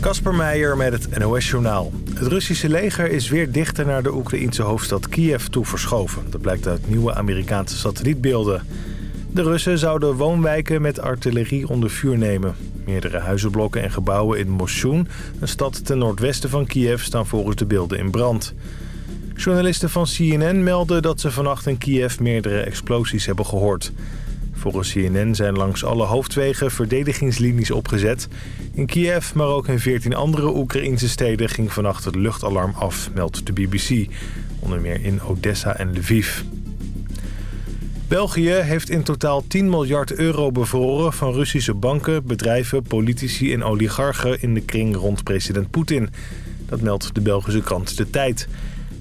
Kasper Meijer met het NOS-journaal. Het Russische leger is weer dichter naar de Oekraïense hoofdstad Kiev toe verschoven. Dat blijkt uit nieuwe Amerikaanse satellietbeelden. De Russen zouden woonwijken met artillerie onder vuur nemen. Meerdere huizenblokken en gebouwen in Moshun, een stad ten noordwesten van Kiev, staan volgens de beelden in brand. Journalisten van CNN melden dat ze vannacht in Kiev meerdere explosies hebben gehoord. Volgens CNN zijn langs alle hoofdwegen verdedigingslinies opgezet. In Kiev, maar ook in 14 andere Oekraïnse steden ging vannacht het luchtalarm af, meldt de BBC. Onder meer in Odessa en Lviv. België heeft in totaal 10 miljard euro bevroren van Russische banken, bedrijven, politici en oligarchen in de kring rond president Poetin. Dat meldt de Belgische krant De Tijd.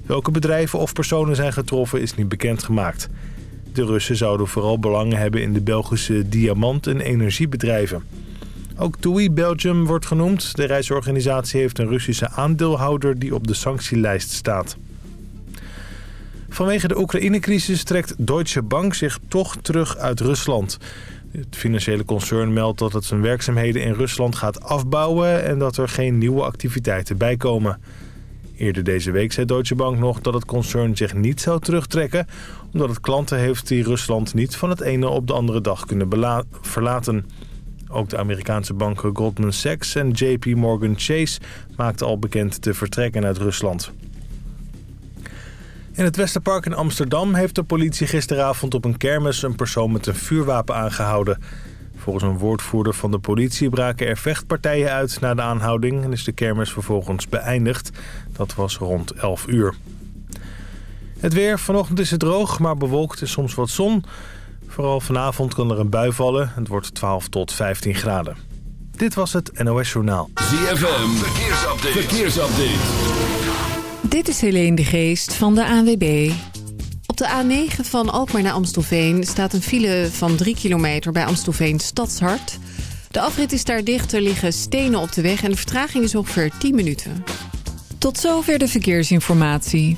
Welke bedrijven of personen zijn getroffen is niet bekendgemaakt. De Russen zouden vooral belangen hebben in de Belgische diamant- en energiebedrijven. Ook TUI Belgium wordt genoemd. De reisorganisatie heeft een Russische aandeelhouder die op de sanctielijst staat. Vanwege de Oekraïne-crisis trekt Deutsche Bank zich toch terug uit Rusland. Het financiële concern meldt dat het zijn werkzaamheden in Rusland gaat afbouwen... en dat er geen nieuwe activiteiten bijkomen. Eerder deze week zei Deutsche Bank nog dat het concern zich niet zou terugtrekken... omdat het klanten heeft die Rusland niet van het ene op de andere dag kunnen verlaten. Ook de Amerikaanse banken Goldman Sachs en JP Morgan Chase maakten al bekend te vertrekken uit Rusland. In het Westerpark in Amsterdam heeft de politie gisteravond op een kermis een persoon met een vuurwapen aangehouden. Volgens een woordvoerder van de politie braken er vechtpartijen uit na de aanhouding en is de kermis vervolgens beëindigd. Dat was rond 11 uur. Het weer. Vanochtend is het droog, maar bewolkt is soms wat zon. Vooral vanavond kan er een bui vallen. Het wordt 12 tot 15 graden. Dit was het NOS Journaal. ZFM. Verkeersupdate. Verkeersupdate. Dit is Helene de Geest van de ANWB. Op de A9 van Alkmaar naar Amstelveen staat een file van 3 kilometer bij Amstelveen Stadshart. De afrit is daar dicht, er liggen stenen op de weg en de vertraging is ongeveer 10 minuten. Tot zover de verkeersinformatie.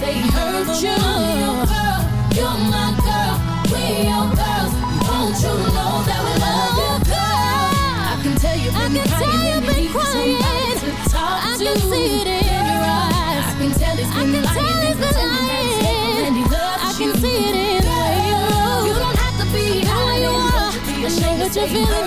Say hurt you. Your girl, you're my girl, we your girls. Won't you know that we love you, girl? I can tell you've I been can tell crying you've and been crying. to talk I to. can see it in your eyes. I can tell he's I been can lying tell he's been pretending he's faithful and he lying. I you. can see it in the way you. You don't have to be I hiding. you Don't are. you be I ashamed know what you're feeling,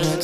children.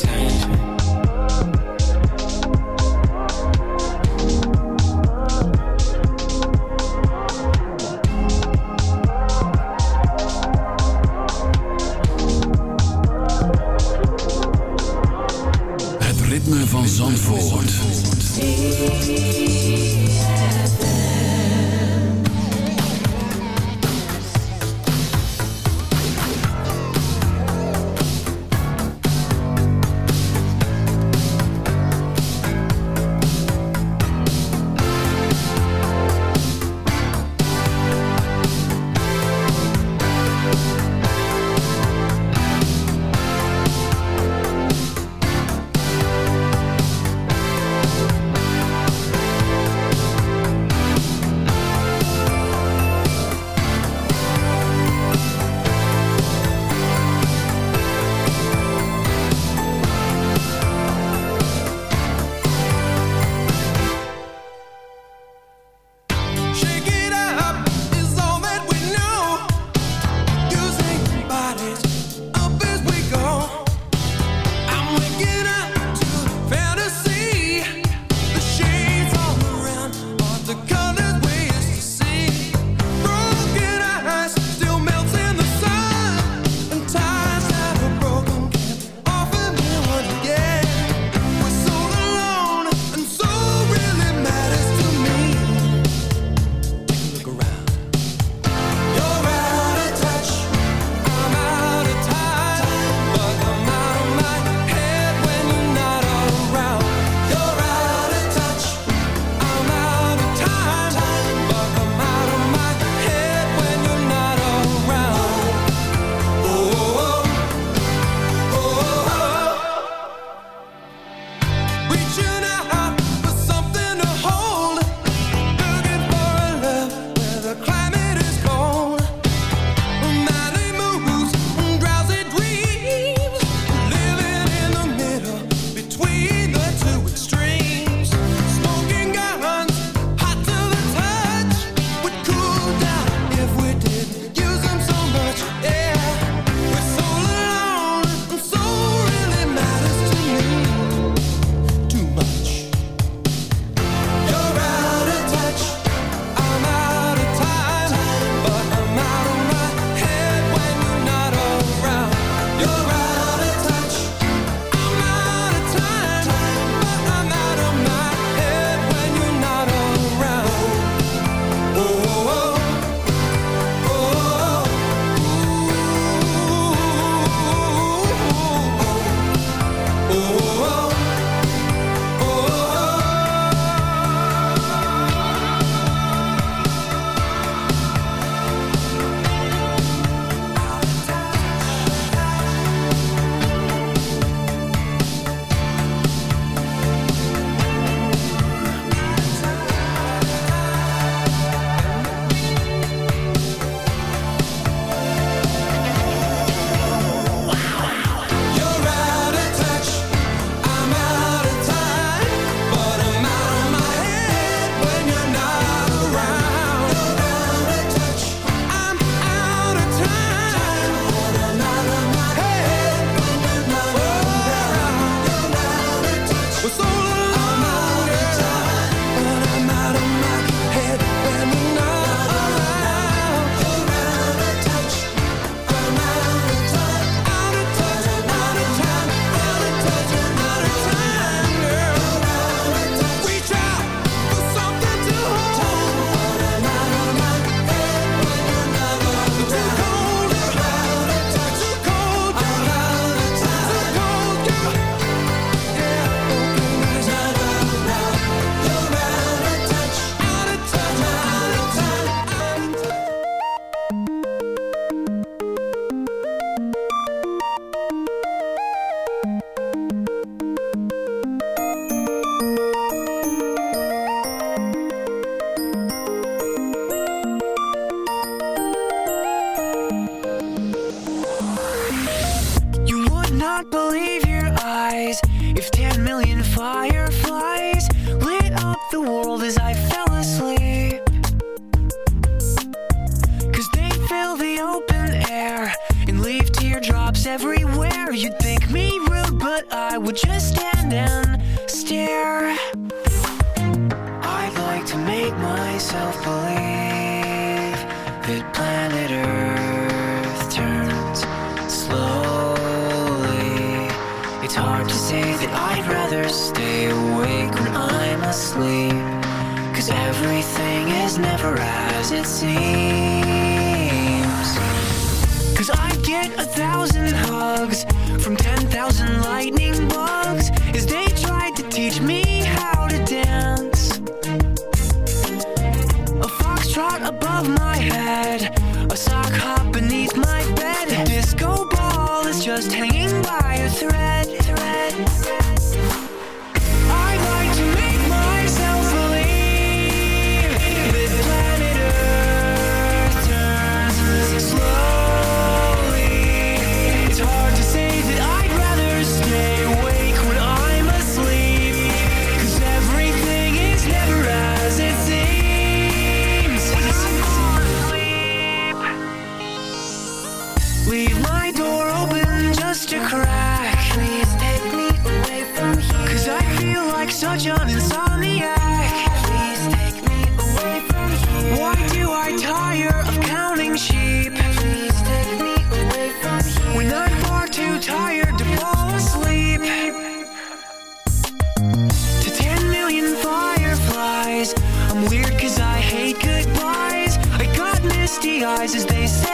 as they say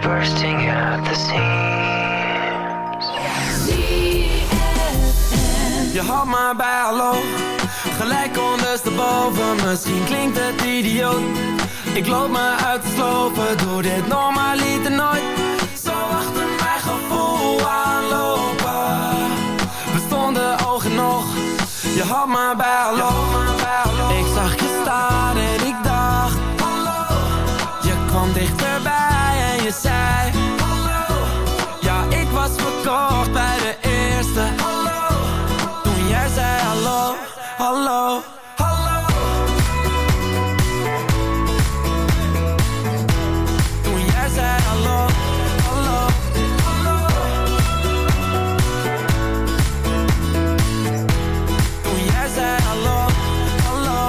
bursting at the. Je had maar bij gelijk ondersteboven. Misschien klinkt het idioot. Ik loop me uit te slopen, doe dit normaal liet er nooit. Zo achter mijn gevoel aanlopen. We stonden ogen nog, je had maar bij. Ik zag je staan en ik dacht: Hallo, je kwam dichterbij. Zij Hallo. Ja, ik was verkocht bij de eerste. Hallo. Toen jij zei hallo, hallo Hallo. Toen jij zei hallo, hallo Hallo. Toen jij zei hallo, hallo,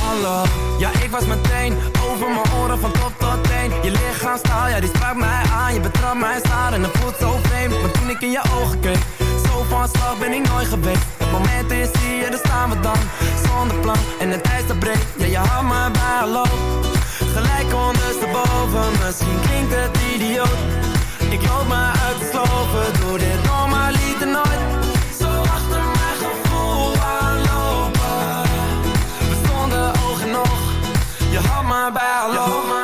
hallo. Ja, ik was meteen over mijn oren van top tot teen. Je lichaamstaal, ja die voelt zo vreemd, maar toen ik in je ogen keek Zo van slag ben ik nooit geweest. Het moment is hier, daar staan we dan Zonder plan. En het ijs dat breekt Ja, je had maar bij loopt. Gelijk ondersteboven, misschien klinkt het idioot. Ik loop maar uit de sloven, doe dit nog maar liever nooit. Zo achter mijn gevoel aanlopen We stonden oog in je had maar bij hallo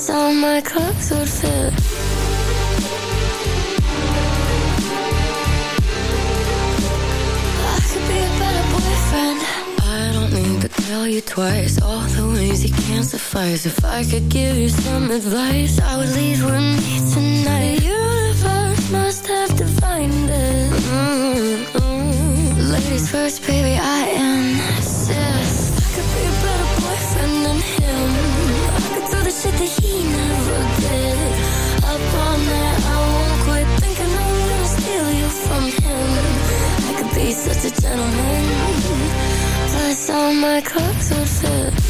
Plus all my clothes would fit. I could be a better boyfriend. I don't need to tell you twice all the ways you can't suffice. If I could give you some advice, I would leave with me tonight. The universe must have divined it. Mm-mm. Ladies first, baby, I insist. Shit that he never did. Up all night, I won't quit thinking I'm gonna steal you from him. I could be such a gentleman. Plus all my clothes would fit.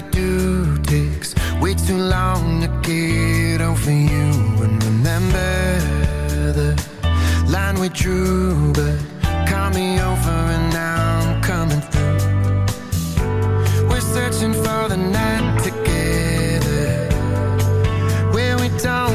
we do takes way too long to get over you and remember the line we drew. But call me over and now I'm coming through. We're searching for the night together where we don't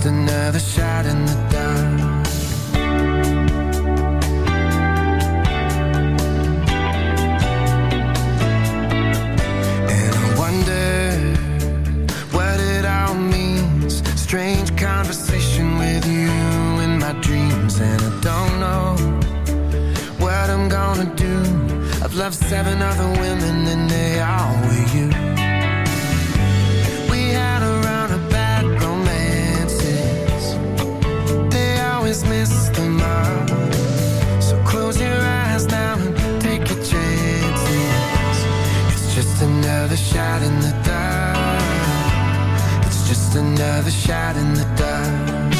just another shot in the dark. And I wonder what it all means. Strange conversation with you in my dreams, and I don't know what I'm gonna do. I've loved seven other women, and they all always miss the mark. So close your eyes now and take a chance. It's just another shot in the dark. It's just another shot in the dark.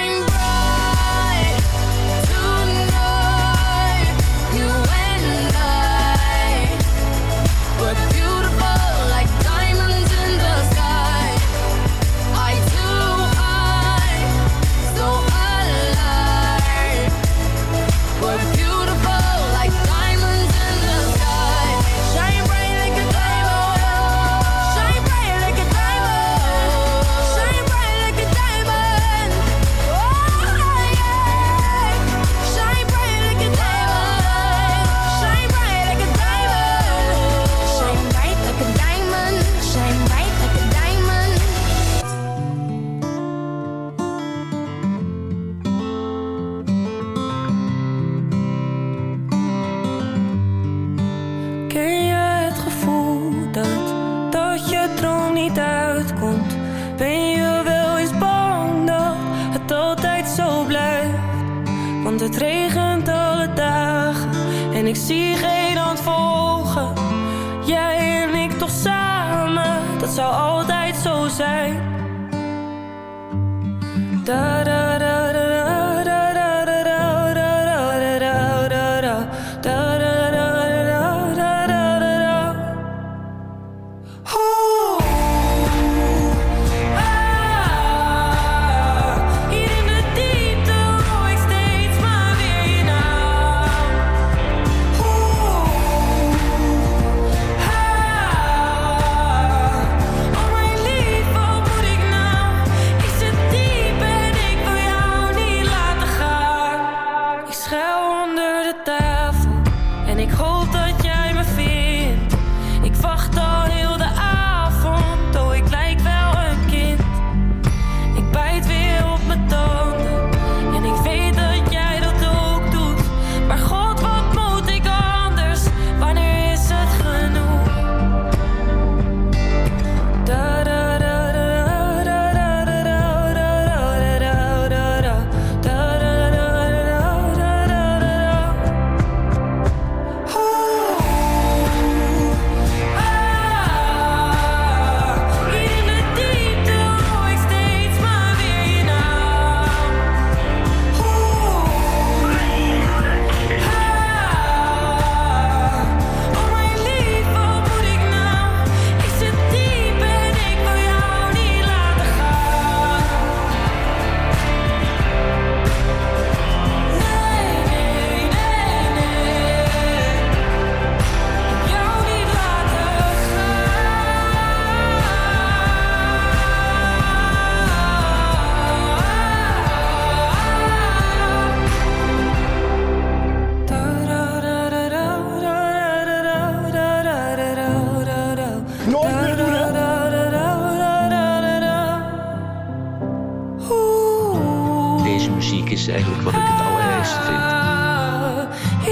eigenlijk wat ik het allerergste vind.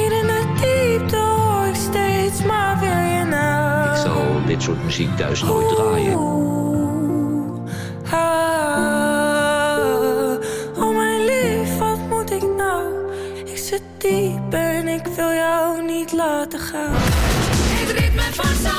In de diepte hoor ik steeds maar weer je. Ik zal dit soort muziek thuis nooit draaien. Oh, oh mijn lief, wat moet ik nou? Ik zit diep en ik wil jou niet laten gaan. Het ritme van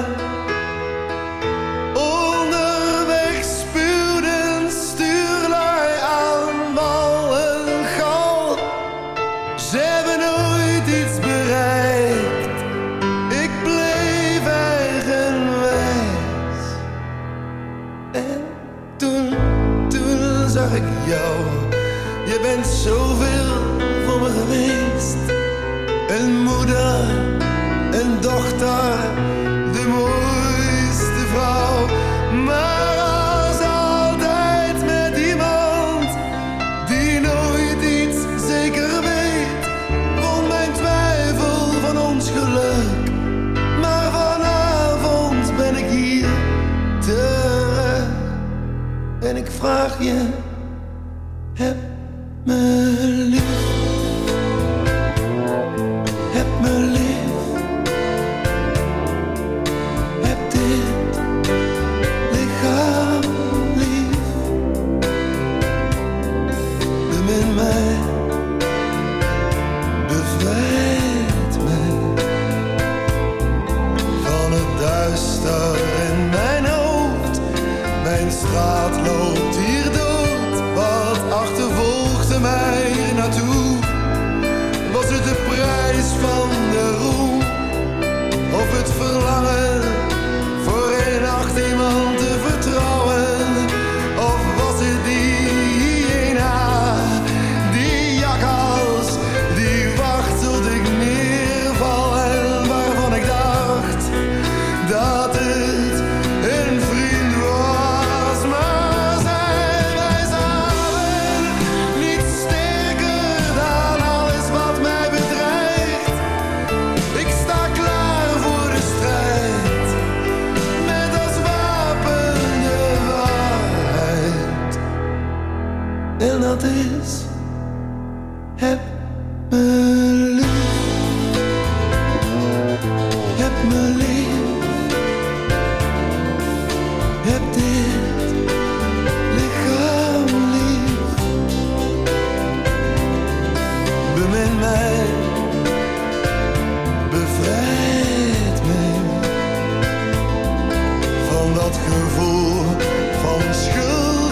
dat gevoel van schuld.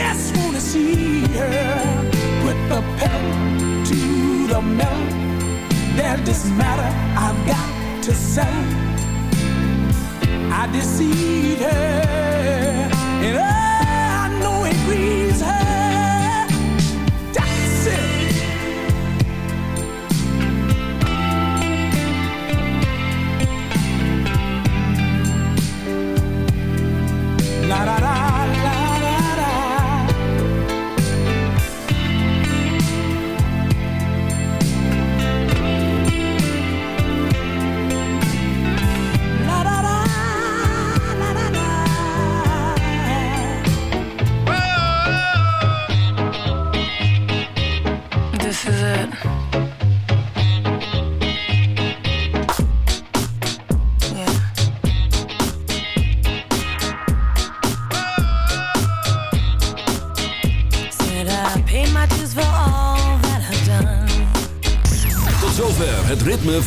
just wanna see her put the pedal to the metal. There's this matter I've got to send. I deceived her, and oh, I know it grieves her.